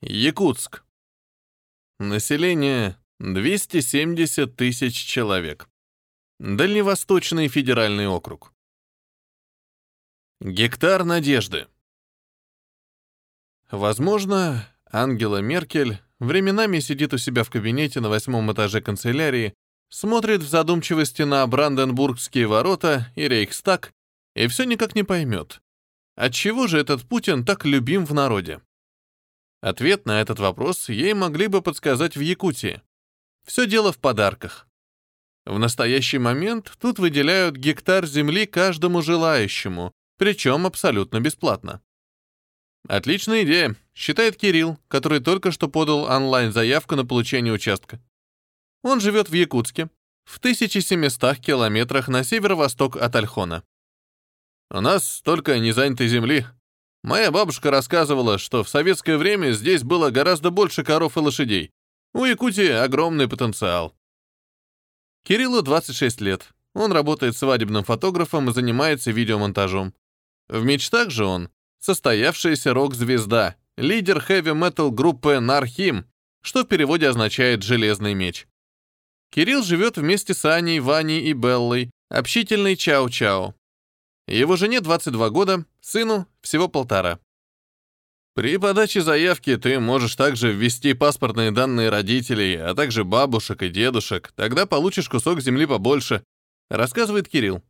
Якутск. Население 270 тысяч человек. Дальневосточный федеральный округ. Гектар надежды. Возможно, Ангела Меркель временами сидит у себя в кабинете на восьмом этаже канцелярии, смотрит в задумчивости на Бранденбургские ворота и Рейхстаг и все никак не поймет, отчего же этот Путин так любим в народе. Ответ на этот вопрос ей могли бы подсказать в Якутии. Все дело в подарках. В настоящий момент тут выделяют гектар земли каждому желающему, причем абсолютно бесплатно. Отличная идея, считает Кирилл, который только что подал онлайн-заявку на получение участка. Он живет в Якутске, в 1700 километрах на северо-восток от Альхона. У нас столько незанятой земли, Моя бабушка рассказывала, что в советское время здесь было гораздо больше коров и лошадей. У Якутии огромный потенциал. Кириллу 26 лет. Он работает свадебным фотографом и занимается видеомонтажом. В мечтах же он состоявшаяся рок-звезда, лидер хэви-метал группы Нархим, что в переводе означает «железный меч». Кирилл живет вместе с Аней, Ваней и Беллой, общительный Чао-Чао. Его жене 22 года, сыну всего полтора. При подаче заявки ты можешь также ввести паспортные данные родителей, а также бабушек и дедушек, тогда получишь кусок земли побольше, рассказывает Кирилл.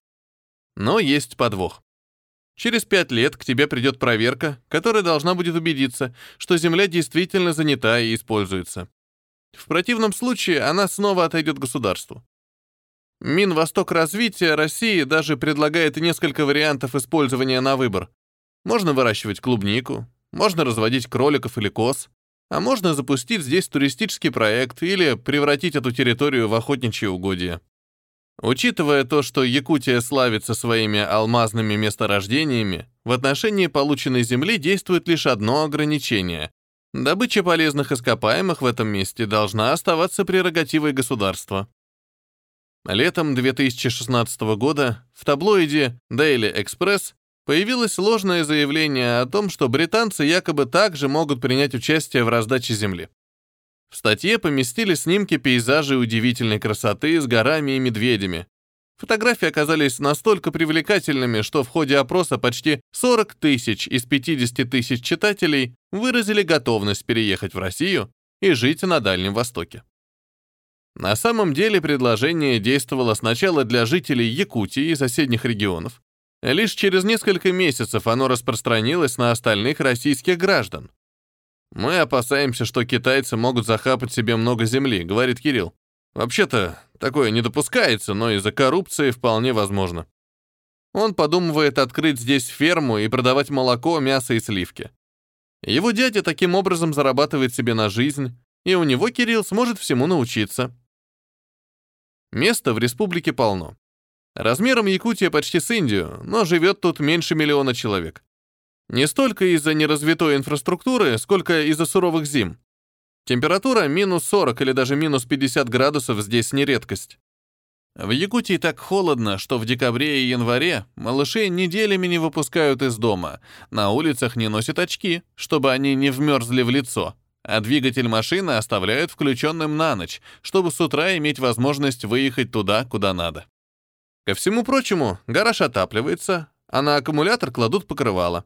Но есть подвох. Через пять лет к тебе придет проверка, которая должна будет убедиться, что земля действительно занята и используется. В противном случае она снова отойдет государству. Минвосток развития России даже предлагает несколько вариантов использования на выбор. Можно выращивать клубнику, можно разводить кроликов или коз, а можно запустить здесь туристический проект или превратить эту территорию в охотничье угодье. Учитывая то, что Якутия славится своими алмазными месторождениями, в отношении полученной земли действует лишь одно ограничение. Добыча полезных ископаемых в этом месте должна оставаться прерогативой государства. Летом 2016 года в таблоиде Daily Express появилось ложное заявление о том, что британцы якобы также могут принять участие в раздаче земли. В статье поместили снимки пейзажей удивительной красоты с горами и медведями. Фотографии оказались настолько привлекательными, что в ходе опроса почти 40 тысяч из 50 тысяч читателей выразили готовность переехать в Россию и жить на Дальнем Востоке. На самом деле предложение действовало сначала для жителей Якутии и соседних регионов. Лишь через несколько месяцев оно распространилось на остальных российских граждан. «Мы опасаемся, что китайцы могут захапать себе много земли», — говорит Кирилл. «Вообще-то, такое не допускается, но из-за коррупции вполне возможно». Он подумывает открыть здесь ферму и продавать молоко, мясо и сливки. Его дядя таким образом зарабатывает себе на жизнь, и у него Кирилл сможет всему научиться. Места в республике полно. Размером Якутия почти с Индию, но живет тут меньше миллиона человек. Не столько из-за неразвитой инфраструктуры, сколько из-за суровых зим. Температура минус 40 или даже минус 50 градусов здесь не редкость. В Якутии так холодно, что в декабре и январе малышей неделями не выпускают из дома, на улицах не носят очки, чтобы они не вмерзли в лицо, а двигатель машины оставляют включенным на ночь, чтобы с утра иметь возможность выехать туда, куда надо. Ко всему прочему, гараж отапливается, а на аккумулятор кладут покрывало.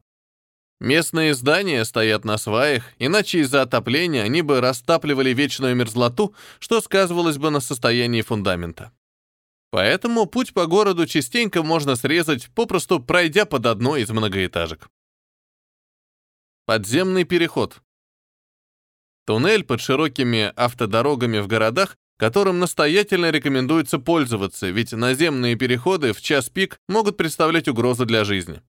Местные здания стоят на сваях, иначе из-за отопления они бы растапливали вечную мерзлоту, что сказывалось бы на состоянии фундамента. Поэтому путь по городу частенько можно срезать, попросту пройдя под одной из многоэтажек. Подземный переход. Туннель под широкими автодорогами в городах, которым настоятельно рекомендуется пользоваться, ведь наземные переходы в час пик могут представлять угрозу для жизни.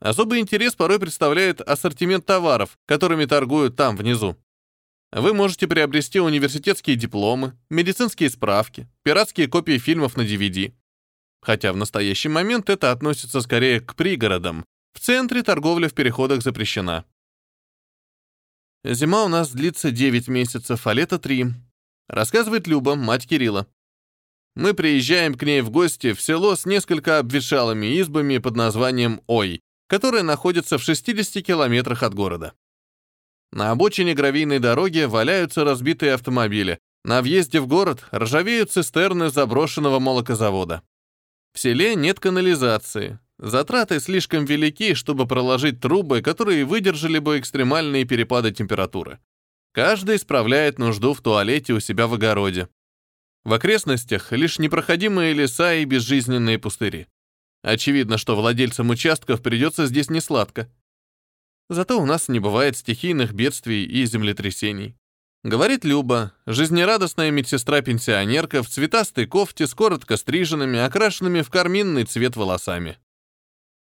Особый интерес порой представляет ассортимент товаров, которыми торгуют там, внизу. Вы можете приобрести университетские дипломы, медицинские справки, пиратские копии фильмов на DVD. Хотя в настоящий момент это относится скорее к пригородам. В центре торговля в переходах запрещена. Зима у нас длится 9 месяцев, а лето 3. Рассказывает Люба, мать Кирилла. Мы приезжаем к ней в гости в село с несколько обветшалыми избами под названием Ой, которое находится в 60 километрах от города. На обочине гравийной дороги валяются разбитые автомобили. На въезде в город ржавеют цистерны заброшенного молокозавода. В селе нет канализации. Затраты слишком велики, чтобы проложить трубы, которые выдержали бы экстремальные перепады температуры. Каждый справляет нужду в туалете у себя в огороде. В окрестностях лишь непроходимые леса и безжизненные пустыри. Очевидно, что владельцам участков придется здесь несладко. Зато у нас не бывает стихийных бедствий и землетрясений. Говорит Люба, жизнерадостная медсестра-пенсионерка в цветастой кофте с коротко стриженными, окрашенными в карминный цвет волосами.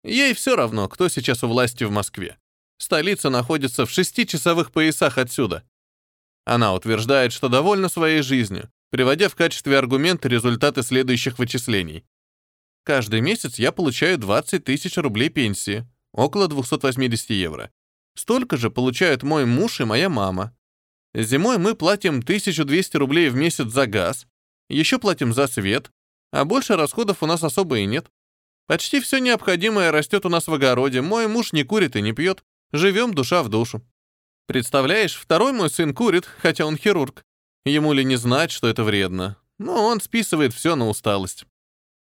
Ей все равно, кто сейчас у власти в Москве. Столица находится в шестичасовых поясах отсюда. Она утверждает, что довольна своей жизнью, приводя в качестве аргумента результаты следующих вычислений. Каждый месяц я получаю 20 тысяч рублей пенсии, около 280 евро. Столько же получают мой муж и моя мама. Зимой мы платим 1200 рублей в месяц за газ, еще платим за свет, а больше расходов у нас особо и нет. Почти все необходимое растет у нас в огороде, мой муж не курит и не пьет, живем душа в душу. Представляешь, второй мой сын курит, хотя он хирург. Ему ли не знать, что это вредно? Но он списывает все на усталость.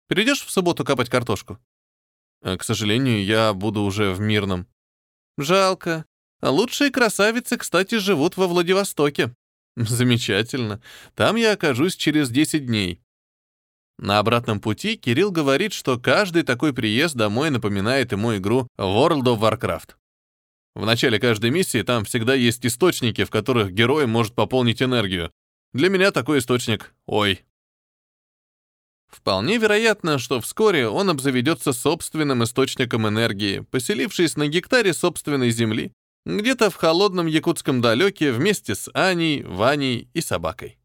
Придешь в субботу копать картошку? А, к сожалению, я буду уже в Мирном. Жалко. Лучшие красавицы, кстати, живут во Владивостоке. Замечательно. Там я окажусь через 10 дней. На обратном пути Кирилл говорит, что каждый такой приезд домой напоминает ему игру World of Warcraft. В начале каждой миссии там всегда есть источники, в которых герой может пополнить энергию. Для меня такой источник — ой. Вполне вероятно, что вскоре он обзаведется собственным источником энергии, поселившись на гектаре собственной земли, где-то в холодном якутском далеке вместе с Аней, Ваней и собакой.